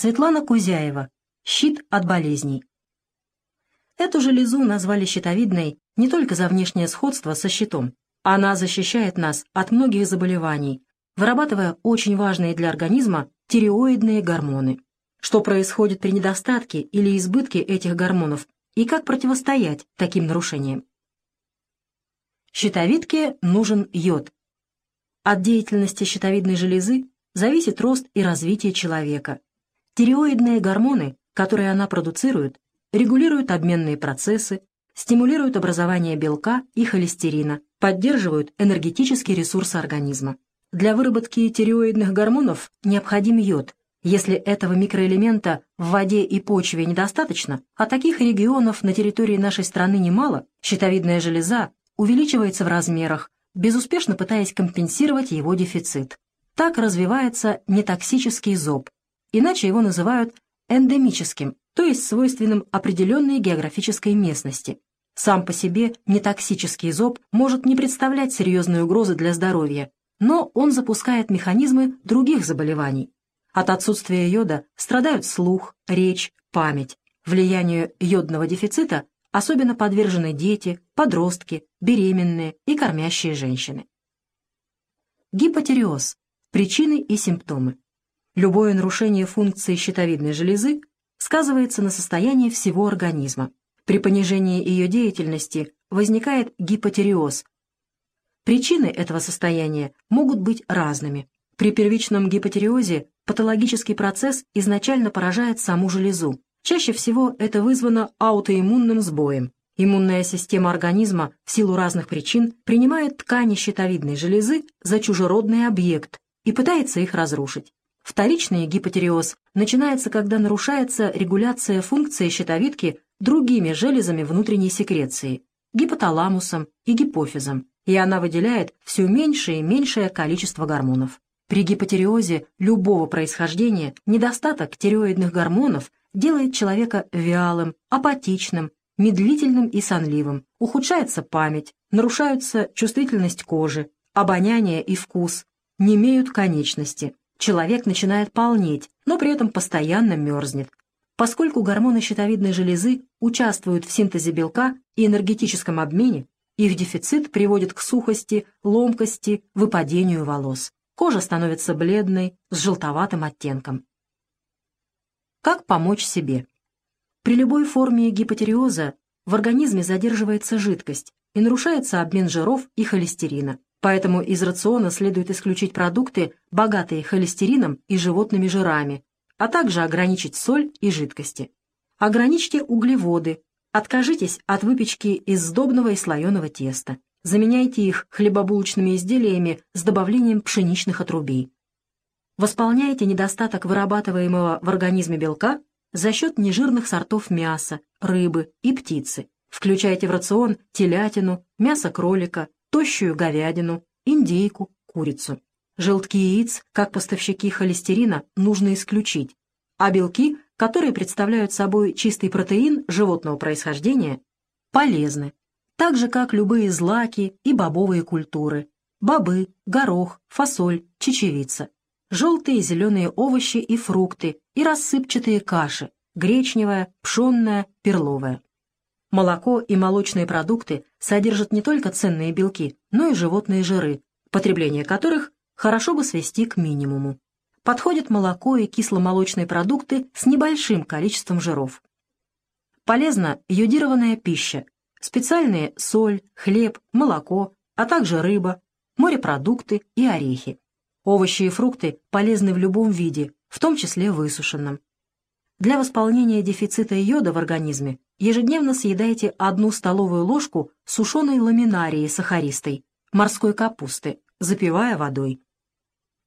Светлана Кузяева. Щит от болезней. Эту железу назвали щитовидной не только за внешнее сходство со щитом. Она защищает нас от многих заболеваний, вырабатывая очень важные для организма тиреоидные гормоны. Что происходит при недостатке или избытке этих гормонов и как противостоять таким нарушениям? Щитовидке нужен йод. От деятельности щитовидной железы зависит рост и развитие человека. Тиреоидные гормоны, которые она продуцирует, регулируют обменные процессы, стимулируют образование белка и холестерина, поддерживают энергетический ресурс организма. Для выработки тиреоидных гормонов необходим йод. Если этого микроэлемента в воде и почве недостаточно, а таких регионов на территории нашей страны немало, щитовидная железа увеличивается в размерах, безуспешно пытаясь компенсировать его дефицит. Так развивается нетоксический зоб, иначе его называют эндемическим, то есть свойственным определенной географической местности. Сам по себе нетоксический зоб может не представлять серьезной угрозы для здоровья, но он запускает механизмы других заболеваний. От отсутствия йода страдают слух, речь, память. Влиянию йодного дефицита особенно подвержены дети, подростки, беременные и кормящие женщины. Гипотереоз. Причины и симптомы. Любое нарушение функции щитовидной железы сказывается на состоянии всего организма. При понижении ее деятельности возникает гипотереоз. Причины этого состояния могут быть разными. При первичном гипотереозе патологический процесс изначально поражает саму железу. Чаще всего это вызвано аутоиммунным сбоем. Иммунная система организма в силу разных причин принимает ткани щитовидной железы за чужеродный объект и пытается их разрушить. Вторичный гипотереоз начинается, когда нарушается регуляция функции щитовидки другими железами внутренней секреции, гипоталамусом и гипофизом, и она выделяет все меньшее и меньшее количество гормонов. При гипотереозе любого происхождения недостаток тиреоидных гормонов делает человека вялым, апатичным, медлительным и сонливым, ухудшается память, нарушаются чувствительность кожи, обоняние и вкус, не имеют конечности, человек начинает полнеть, но при этом постоянно мерзнет. Поскольку гормоны щитовидной железы участвуют в синтезе белка и энергетическом обмене, их дефицит приводит к сухости, ломкости, выпадению волос. Кожа становится бледной, с желтоватым оттенком. Как помочь себе? При любой форме гипотереоза в организме задерживается жидкость и нарушается обмен жиров и холестерина. Поэтому из рациона следует исключить продукты, богатые холестерином и животными жирами, а также ограничить соль и жидкости. Ограничьте углеводы, откажитесь от выпечки из сдобного и слоеного теста. Заменяйте их хлебобулочными изделиями с добавлением пшеничных отрубей. Восполняйте недостаток вырабатываемого в организме белка за счет нежирных сортов мяса, рыбы и птицы. Включайте в рацион телятину, мясо кролика, тощую говядину, индейку, курицу. Желтки яиц, как поставщики холестерина, нужно исключить, а белки, которые представляют собой чистый протеин животного происхождения, полезны, так же, как любые злаки и бобовые культуры, бобы, горох, фасоль, чечевица, желтые и зеленые овощи и фрукты и рассыпчатые каши, гречневая, пшенная, перловая. Молоко и молочные продукты содержат не только ценные белки, но и животные жиры, потребление которых хорошо бы свести к минимуму. Подходят молоко и кисломолочные продукты с небольшим количеством жиров. Полезна йодированная пища, специальные соль, хлеб, молоко, а также рыба, морепродукты и орехи. Овощи и фрукты полезны в любом виде, в том числе высушенном. Для восполнения дефицита йода в организме ежедневно съедайте одну столовую ложку сушеной ламинарии сахаристой, морской капусты, запивая водой.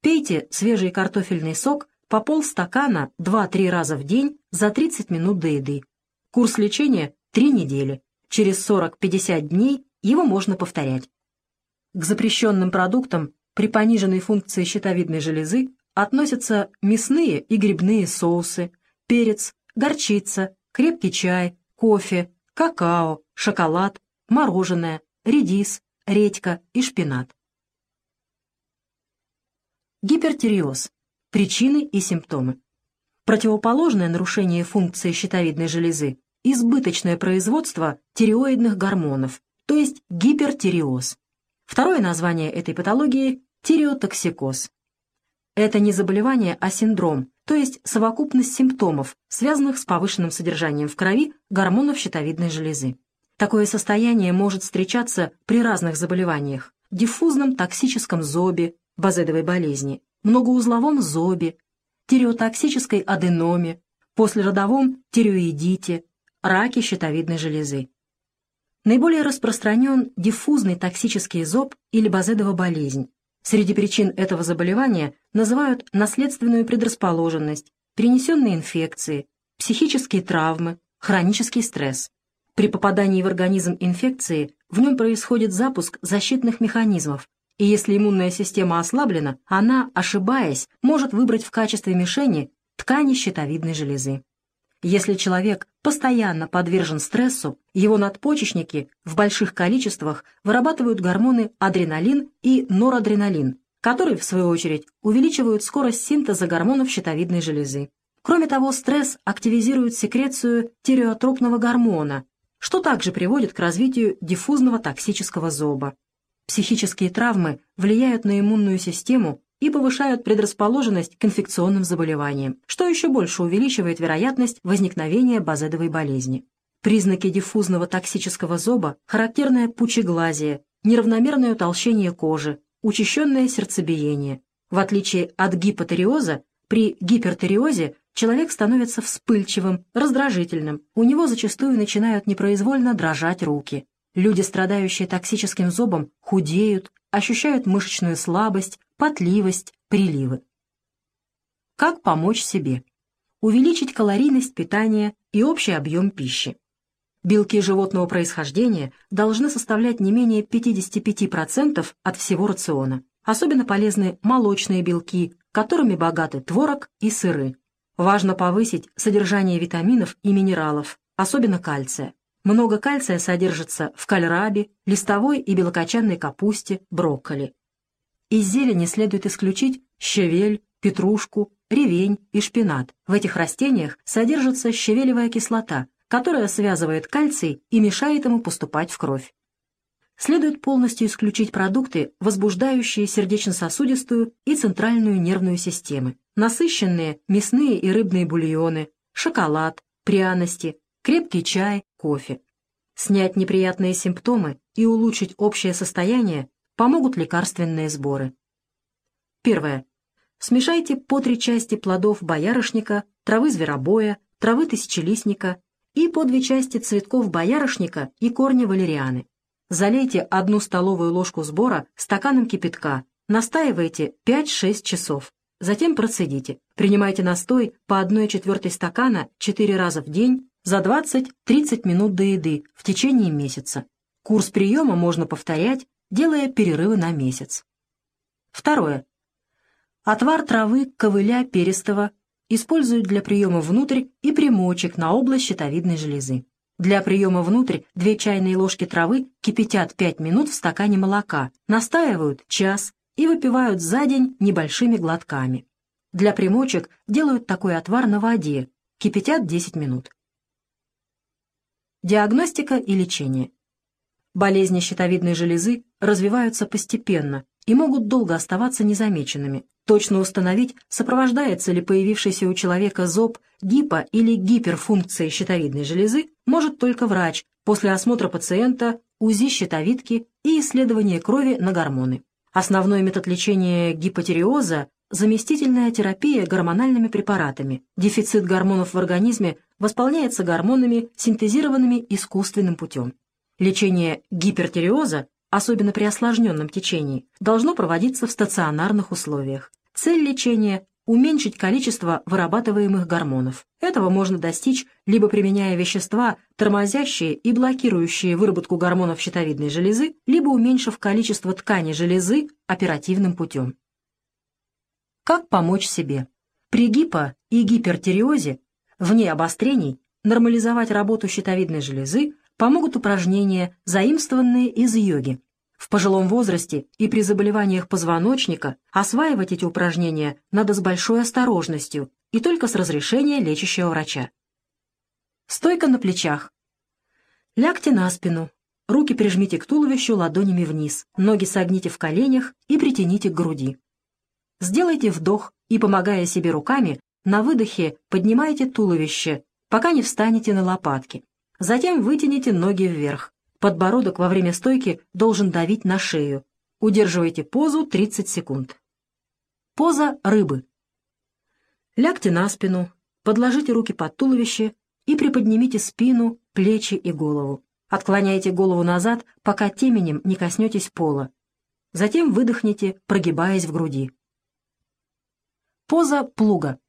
Пейте свежий картофельный сок по полстакана 2-3 раза в день за 30 минут до еды. Курс лечения – 3 недели. Через 40-50 дней его можно повторять. К запрещенным продуктам при пониженной функции щитовидной железы относятся мясные и грибные соусы, перец, горчица, крепкий чай, кофе, какао, шоколад, мороженое, редис, редька и шпинат. Гипертиреоз. Причины и симптомы. Противоположное нарушение функции щитовидной железы – избыточное производство тиреоидных гормонов, то есть гипертиреоз. Второе название этой патологии – тиреотоксикоз. Это не заболевание, а синдром, то есть совокупность симптомов, связанных с повышенным содержанием в крови гормонов щитовидной железы. Такое состояние может встречаться при разных заболеваниях – диффузном токсическом зобе, базедовой болезни, многоузловом зобе, тиреотоксической аденоме, послеродовом тиреоидите, раке щитовидной железы. Наиболее распространен диффузный токсический зоб или базедова болезнь, Среди причин этого заболевания называют наследственную предрасположенность, перенесенные инфекции, психические травмы, хронический стресс. При попадании в организм инфекции в нем происходит запуск защитных механизмов, и если иммунная система ослаблена, она, ошибаясь, может выбрать в качестве мишени ткани щитовидной железы. Если человек постоянно подвержен стрессу, его надпочечники в больших количествах вырабатывают гормоны адреналин и норадреналин, которые, в свою очередь, увеличивают скорость синтеза гормонов щитовидной железы. Кроме того, стресс активизирует секрецию тиреотропного гормона, что также приводит к развитию диффузного токсического зоба. Психические травмы влияют на иммунную систему и повышают предрасположенность к инфекционным заболеваниям, что еще больше увеличивает вероятность возникновения базедовой болезни. Признаки диффузного токсического зоба – характерное пучеглазие, неравномерное утолщение кожи, учащенное сердцебиение. В отличие от гипотериоза, при гипертериозе человек становится вспыльчивым, раздражительным, у него зачастую начинают непроизвольно дрожать руки. Люди, страдающие токсическим зобом, худеют, ощущают мышечную слабость, потливость, приливы. Как помочь себе? Увеличить калорийность питания и общий объем пищи. Белки животного происхождения должны составлять не менее 55% от всего рациона. Особенно полезны молочные белки, которыми богаты творог и сыры. Важно повысить содержание витаминов и минералов, особенно кальция. Много кальция содержится в кальрабе, листовой и белокочанной капусте, брокколи. Из зелени следует исключить щавель, петрушку, ревень и шпинат. В этих растениях содержится щавелевая кислота, которая связывает кальций и мешает ему поступать в кровь. Следует полностью исключить продукты, возбуждающие сердечно-сосудистую и центральную нервную системы, насыщенные мясные и рыбные бульоны, шоколад, пряности, крепкий чай, кофе. Снять неприятные симптомы и улучшить общее состояние помогут лекарственные сборы. Первое. Смешайте по три части плодов боярышника, травы зверобоя, травы тысячелистника и по две части цветков боярышника и корня валерианы. Залейте одну столовую ложку сбора стаканом кипятка, настаивайте 5-6 часов. Затем процедите. Принимайте настой по 1 четвертой стакана 4 раза в день за 20-30 минут до еды в течение месяца. Курс приема можно повторять делая перерывы на месяц. Второе. Отвар травы ковыля перистого используют для приема внутрь и примочек на область щитовидной железы. Для приема внутрь 2 чайные ложки травы кипятят 5 минут в стакане молока, настаивают час и выпивают за день небольшими глотками. Для примочек делают такой отвар на воде, кипятят 10 минут. Диагностика и лечение. Болезни щитовидной железы развиваются постепенно и могут долго оставаться незамеченными. Точно установить, сопровождается ли появившийся у человека зоб гипо- или гиперфункцией щитовидной железы, может только врач после осмотра пациента, УЗИ щитовидки и исследования крови на гормоны. Основной метод лечения гипотериоза – заместительная терапия гормональными препаратами. Дефицит гормонов в организме восполняется гормонами, синтезированными искусственным путем. Лечение гипертиреоза, особенно при осложненном течении, должно проводиться в стационарных условиях. Цель лечения – уменьшить количество вырабатываемых гормонов. Этого можно достичь, либо применяя вещества, тормозящие и блокирующие выработку гормонов щитовидной железы, либо уменьшив количество ткани железы оперативным путем. Как помочь себе? При гипо- и гипертиреозе, вне обострений, нормализовать работу щитовидной железы помогут упражнения, заимствованные из йоги. В пожилом возрасте и при заболеваниях позвоночника осваивать эти упражнения надо с большой осторожностью, и только с разрешения лечащего врача. Стойка на плечах. Лягте на спину. Руки прижмите к туловищу ладонями вниз, ноги согните в коленях и притяните к груди. Сделайте вдох и, помогая себе руками, на выдохе поднимайте туловище, пока не встанете на лопатки. Затем вытяните ноги вверх. Подбородок во время стойки должен давить на шею. Удерживайте позу 30 секунд. Поза рыбы. Лягте на спину, подложите руки под туловище и приподнимите спину, плечи и голову. Отклоняйте голову назад, пока теменем не коснетесь пола. Затем выдохните, прогибаясь в груди. Поза плуга.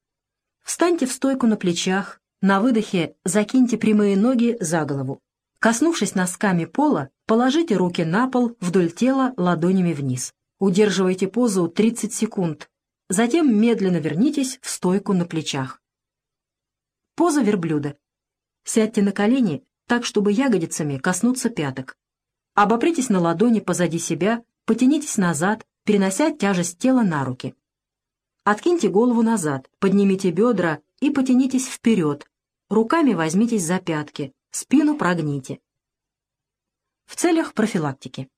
Встаньте в стойку на плечах, на выдохе закиньте прямые ноги за голову. Коснувшись носками пола, положите руки на пол вдоль тела ладонями вниз. Удерживайте позу 30 секунд, Затем медленно вернитесь в стойку на плечах. Поза верблюда. Сядьте на колени так, чтобы ягодицами коснуться пяток. Обопритесь на ладони позади себя, потянитесь назад, перенося тяжесть тела на руки. Откиньте голову назад, поднимите бедра и потянитесь вперед. Руками возьмитесь за пятки, спину прогните. В целях профилактики.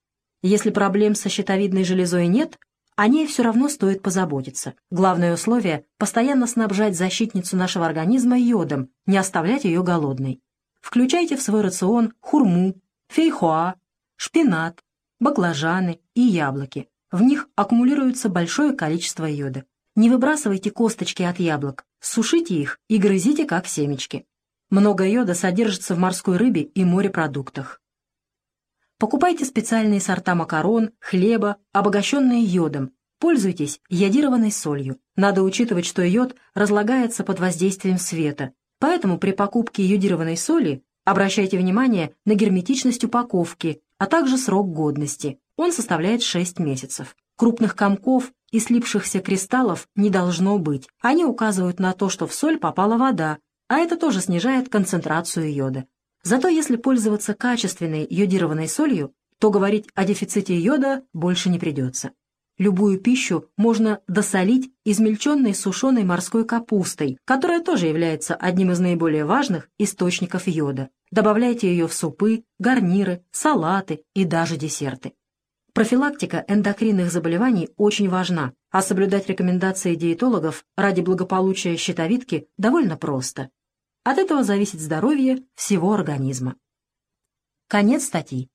Если проблем со щитовидной железой нет, о ней все равно стоит позаботиться. Главное условие – постоянно снабжать защитницу нашего организма йодом, не оставлять ее голодной. Включайте в свой рацион хурму, фейхоа, шпинат, баклажаны и яблоки. В них аккумулируется большое количество йода. Не выбрасывайте косточки от яблок, сушите их и грызите как семечки. Много йода содержится в морской рыбе и морепродуктах. Покупайте специальные сорта макарон, хлеба, обогащенные йодом. Пользуйтесь йодированной солью. Надо учитывать, что йод разлагается под воздействием света. Поэтому при покупке йодированной соли обращайте внимание на герметичность упаковки, а также срок годности. Он составляет 6 месяцев. Крупных комков и слипшихся кристаллов не должно быть. Они указывают на то, что в соль попала вода, а это тоже снижает концентрацию йода. Зато если пользоваться качественной йодированной солью, то говорить о дефиците йода больше не придется. Любую пищу можно досолить измельченной сушеной морской капустой, которая тоже является одним из наиболее важных источников йода. Добавляйте ее в супы, гарниры, салаты и даже десерты. Профилактика эндокринных заболеваний очень важна, а соблюдать рекомендации диетологов ради благополучия щитовидки довольно просто. От этого зависит здоровье всего организма. Конец статьи.